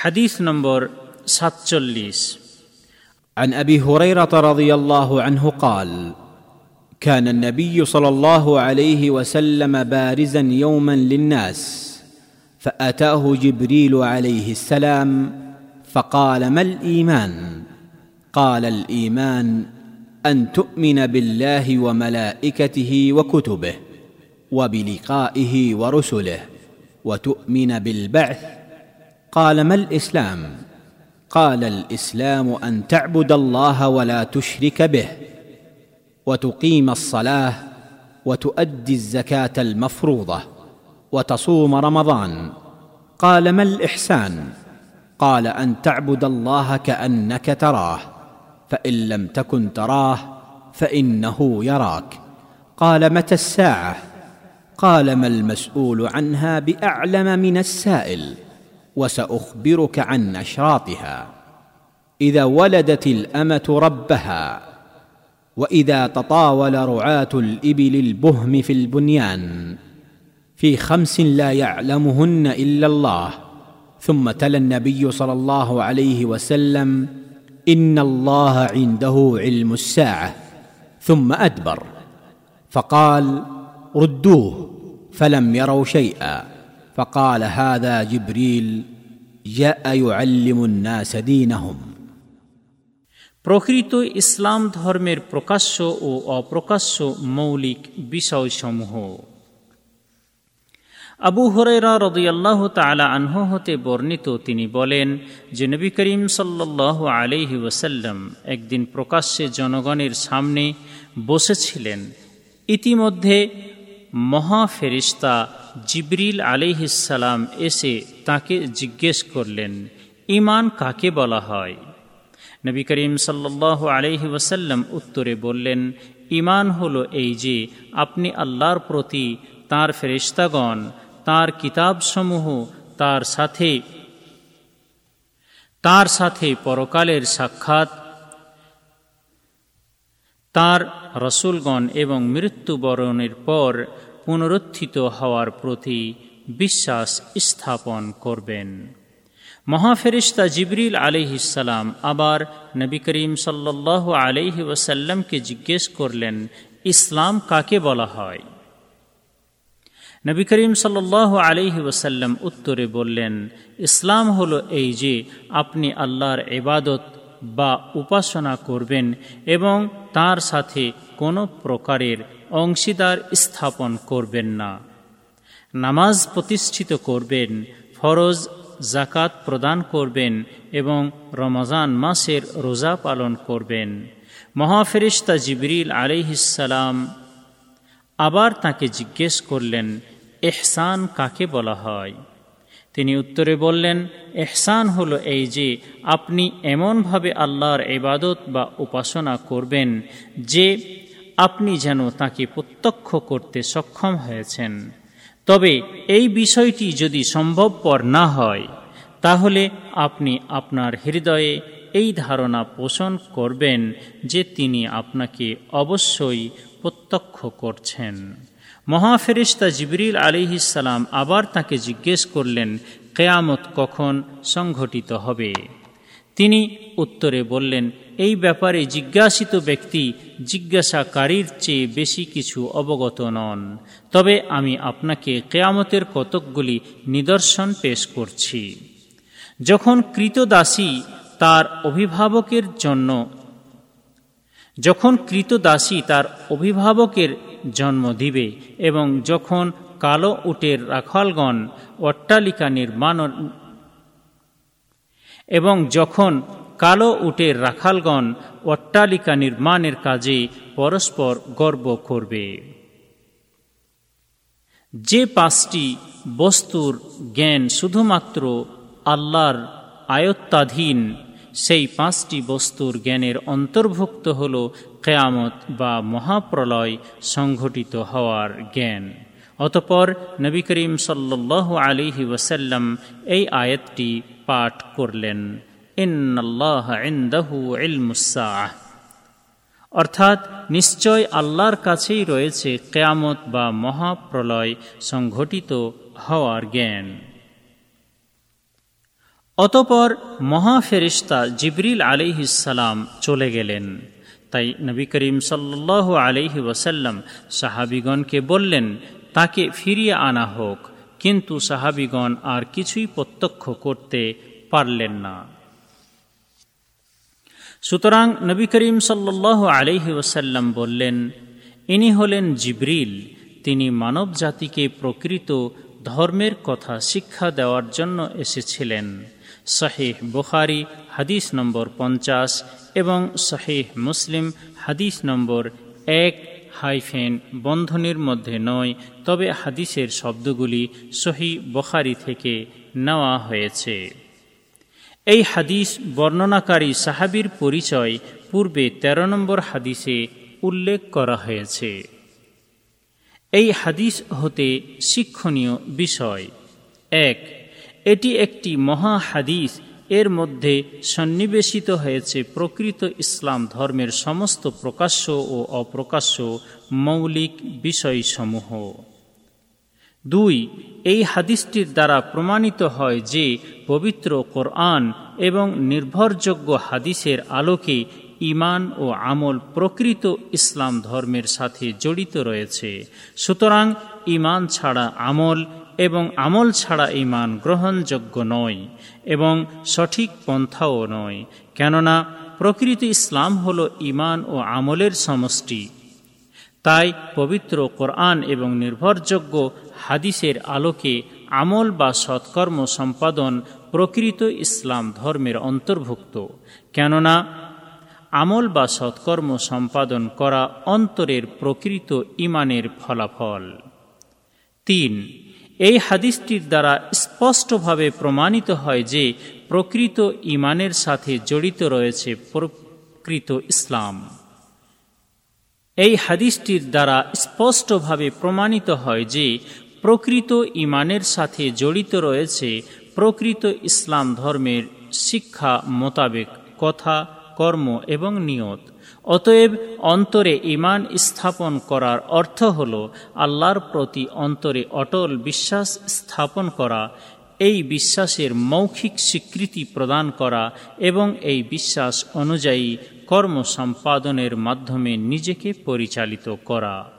حديث نمبر 47 عن أبي هريرة رضي الله عنه قال كان النبي صلى الله عليه وسلم بارزا يوما للناس فأتاه جبريل عليه السلام فقال ما الإيمان؟ قال الإيمان أن تؤمن بالله وملائكته وكتبه وبلقائه ورسله وتؤمن بالبعث قال ما الإسلام؟ قال الإسلام أن تعبد الله ولا تشرك به وتقيم الصلاة وتؤدي الزكاة المفروضة وتصوم رمضان. قال ما الإحسان؟ قال أن تعبد الله كأنك تراه فإن لم تكن تراه فإنه يراك. قال متى الساعة؟ قال ما المسؤول عنها بأعلم من السائل. وسأخبرك عن اشراطها إذا ولدت الأمة ربها وإذا تطاول رعاة الإبل البهم في البنيان في خمس لا يعلمهن إلا الله. ثم تلا النبي صلى الله عليه وسلم إن الله عنده علم الساعة. ثم أدبر فقال ردوه فلم يروا شيئا. فقال هذا جبريل جاء يعلم الناس دينهم প্রকৃত ইসলাম ধর্মের প্রকাশ্য ও অপ্রকাশ্য মৌলিক বিষয়সমূহ আবু হরেরা রদিয়াল্লাহ তালা আনহ হতে বর্ণিত তিনি বলেন যে নবী করিম সাল্লাহ আলিহি ওসাল্লাম একদিন প্রকাশ্যে জনগণের সামনে বসেছিলেন ইতিমধ্যে মহা ফেরিস্তা জিবরিল আলিহিসাল্লাম এসে তাকে জিজ্ঞেস করলেন ইমান কাকে বলা হয়? নবী করিম সাল্লাহ আলহি ওসাল্লাম উত্তরে বললেন ইমান হলো এই যে আপনি আল্লাহর প্রতি তাঁর ফেরিস্তাগণ তাঁর কিতাবসমূহ, তার সাথে তার সাথে পরকালের সাক্ষাৎ, তার রসুলগণ এবং মৃত্যুবরণের পর পুনরুত্থিত হওয়ার প্রতি বিশ্বাস স্থাপন করবেন। মহাফেরিস্তা জিবরিল আলিহিসাল্লাম আবার নবী করিম সাল্লাহ আলিহি ওসাল্লামকে জিজ্ঞেস করলেন, ইসলাম কাকে বলা হয়? নবী করিম সাল্লাহ আলিহি ওসাল্লাম উত্তরে বললেন, ইসলাম হলো এই যে আপনি আল্লাহর এবাদত বা উপাসনা করবেন এবং তার সাথে কোনো প্রকারের অংশীদার স্থাপন করবেন না। নামাজ প্রতিষ্ঠিত করবেন, ফরজ জাকাত প্রদান করবেন এবং রমজান মাসের রোজা পালন করবেন। মহাফেরিস্তা জিবরিল আলিহিসাল্লাম আবার তাকে জিজ্ঞেস করলেন, এহসান কাকে বলা হয়? তিনি উত্তরে বললেন, এহসান হলো এই যে আপনি এমনভাবে আল্লাহর ইবাদত বা উপাসনা করবেন যে আপনি যেন তাকে প্রত্যক্ষ করতে সক্ষম হয়েছেন। তবে এই বিষয়টি যদি সম্ভবপর না হয়, তাহলে আপনি আপনার হৃদয়ে এই ধারণা পোষণ করবেন যে তিনি আপনাকে অবশ্যই প্রত্যক্ষ করছেন। মহাফেরিস্তা জিবরিল আলিহিসাল্লাম আবার তাকে জিজ্ঞেস করলেন, কেয়ামত কখন সংঘটিত হবে? তিনি উত্তরে বললেন, এই ব্যাপারে জিজ্ঞাসিত ব্যক্তি জিজ্ঞাসাকারীর চেয়ে বেশি কিছু অবগত নন। তবে আমি আপনাকে কেয়ামতের কতকগুলি নিদর্শন পেশ করছি। যখন কৃতদাসী তার অভিভাবকের জন্য, যখন কৃতদাসী তার অভিভাবকের জন্ম দিবে এবং যখন কালো উটের রাখালগণ অট্টালিকা নির্মাণ এবং যখন কালো উটের রাখালগণ অট্টালিকা নির্মাণের কাজে পরস্পর গর্ব করবে। যে পাঁচটি বস্তুর জ্ঞান শুধুমাত্র আল্লাহর আয়ত্তাধীন, সেই পাঁচটি বস্তুর জ্ঞানের অন্তর্ভুক্ত হল কেয়ামত বা মহাপ্রলয় সংঘটিত হওয়ার জ্ঞান। অতপর নবী করিম সাল্লাহ আলিহি ওসাল্লাম এই আয়াতটি পাঠ করলেন অর্থাৎ, নিশ্চয় আল্লাহর কাছেই রয়েছে কেয়ামত বা মহাপ্রলয় সংঘটিত হওয়ার জ্ঞান। অতপর মহাফেরিস্তা জিবরিল আলিহিসাল্লাম চলে গেলেন। তাই নবী করিম সাল্লাহ আলিহি ওয়াসাল্লাম সাহাবিগণকে বললেন, তাকে ফিরিয়ে আনা হোক। কিন্তু সাহাবিগণ আর কিছুই প্রত্যক্ষ করতে পারলেন না। সুতরাং নবী করিম সাল্লাহ আলিহি ওসাল্লাম বললেন, ইনি হলেন জিবরিল। তিনি মানব জাতিকে প্রকৃত ধর্মের কথা শিক্ষা দেওয়ার জন্য এসেছিলেন। শাহেহ বুখারি, হাদিস নম্বর পঞ্চাশ এবং শাহেহ মুসলিম, হাদিস নম্বর এক হাইফেন বন্ধনের মধ্যে নয়। তবে হাদিসের শব্দগুলি সহি বখারি থেকে নেওয়া হয়েছে। এই হাদিস বর্ণনাকারী সাহাবির পরিচয় পূর্বে ১৩ নম্বর হাদিসে উল্লেখ করা হয়েছে। এই হাদিস হতে শিক্ষণীয় বিষয়। এক এটি একটি মহা হাদিস। এর মধ্যে সন্নিবেশিত হয়েছে প্রকৃত ইসলাম ধর্মের সমস্ত প্রকাশ্য ও অপ্রকাশ্য মৌলিক বিষয়সমূহ। দুই, এই হাদিসটির দ্বারা প্রমাণিত হয় যে পবিত্র কোরআন এবং নির্ভরযোগ্য হাদিসের আলোকে ইমান ও আমল প্রকৃত ইসলাম ধর্মের সাথে জড়িত রয়েছে। সুতরাং ইমান ছাড়া আমল এবং আমল ছাড়া ইমান গ্রহণযোগ্য নয় এবং সঠিক পন্থাও নয়। কেননা, প্রকৃত ইসলাম হল ইমান ও আমলের সমষ্টি। তাই পবিত্র কোরআন এবং নির্ভরযোগ্য হাদিসের আলোকে আমল বা সৎকর্ম সম্পাদন প্রকৃত ইসলাম ধর্মের অন্তর্ভুক্ত। কেননা, আমল বা সৎকর্ম সম্পাদন করা অন্তরের প্রকৃত ইমানের ফলাফল। তিন এই হাদিসটির দ্বারা স্পষ্টভাবে প্রমাণিত হয় যে প্রকৃত ইমানের সাথে জড়িত রয়েছে প্রকৃত ইসলাম। এই হাদিসটির দ্বারা স্পষ্টভাবে প্রমাণিত হয় যে প্রকৃত ইমানের সাথে জড়িত রয়েছে প্রকৃত ইসলাম ধর্মের শিক্ষা মোতাবেক কথা, কর্ম এবং নিয়ত। অতএব অন্তরে ইমান স্থাপন করার অর্থ হল আল্লাহর প্রতি অন্তরে অটল বিশ্বাস স্থাপন করা, এই বিশ্বাসের মৌখিক স্বীকৃতি প্রদান করা এবং এই বিশ্বাস অনুযায়ী কর্ম সম্পাদনের মাধ্যমে নিজেকে পরিচালিত করা।